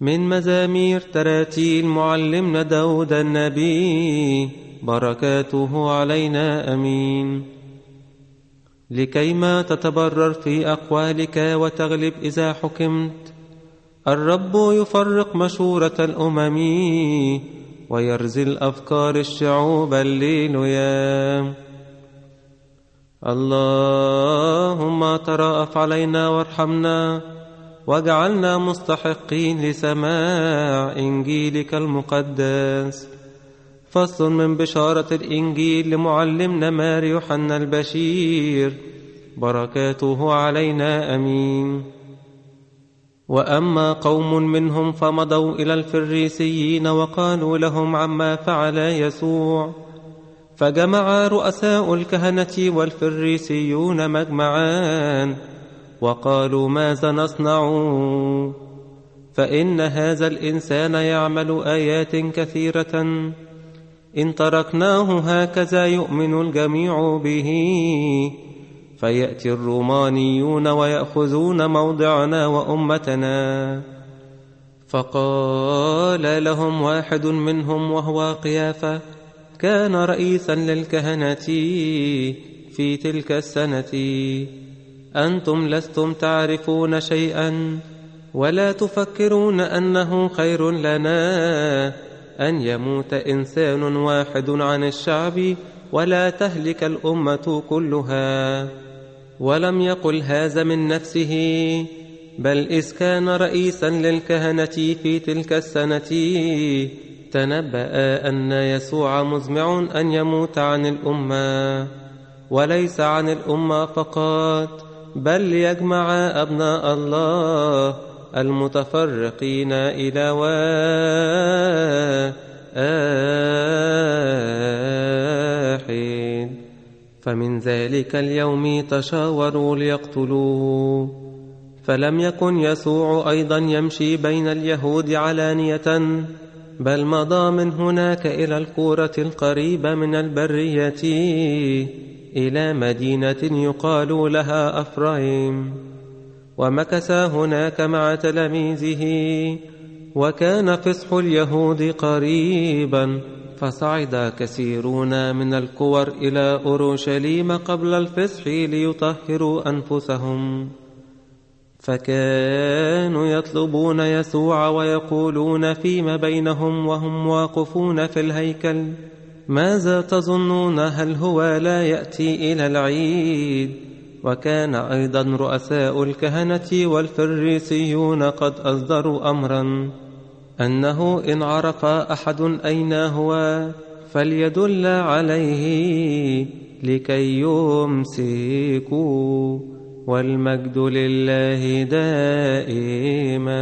من مزامير تراتيل معلمنا داود النبي. بركاته علينا أمين. لكيما تتبرر في أقوالك وتغلب إذا حكمت الرب يفرق مشورة الأمم ويرزي أفكار الشعوب الليل يا اللهم تراءف علينا وارحمنا. واجعلنا مستحقين لسماع إنجيلك المقدس. فصل من بشارة الإنجيل لمعلمنا مار يوحنا البشير. بركاته علينا أمين. وأما قوم منهم فمضوا إلى الفريسيين وقالوا لهم عما فعل يسوع. فجمع رؤساء الكهنة والفريسيون مجمعان. وقالوا ماذا نصنع؟ فإن هذا الإنسان يعمل آيات كثيرة. إن تركناه هكذا يؤمن الجميع به. فيأتي الرومانيون ويأخذون موضعنا وأمتنا. فقال لهم واحد منهم وهو قيافة كان رئيسا للكهنة في تلك السنة. أنتم لستم تعرفون شيئا ولا تفكرون أنه خير لنا أن يموت إنسان واحد عن الشعب ولا تهلك الأمة كلها. ولم يقل هذا من نفسه بل إذ كان رئيسا للكهنة في تلك السنة تنبأ أن يسوع مزمع أن يموت عن الأمة وليس عن الأمة فقط. بل ليجمع أبناء الله المتفرقين إلى واحد. فمن ذلك اليوم تشاوروا ليقتلوه. فلم يكن يسوع أيضا يمشي بين اليهود علانية بل مضى من هناك إلى الكورة القريبة من البرية. إلى مدينة يقال لها أفرايم ومكث هناك مع تلاميذه وكان فصح اليهود قريبا فصعد كثيرون من الكور إلى أورشليم قبل الفصح ليطهروا أنفسهم. فكانوا يطلبون يسوع ويقولون فيما بينهم وهم واقفون في الهيكل. ماذا تظنون هل هو لا يأتي إلى العيد؟ وكان أيضا رؤساء الكهنة والفريسيون قد أصدروا أمرا أنه إن عرف أحد أين هو فليدل عليه لكي يمسكوا والمجد لله دائما.